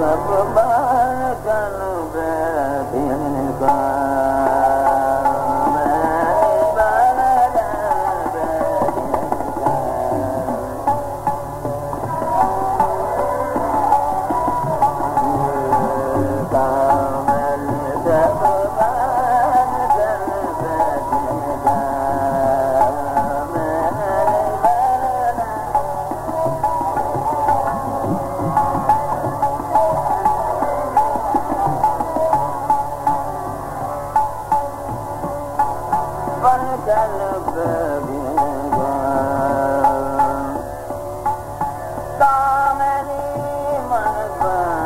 سڀ ٻار ڪر जब बन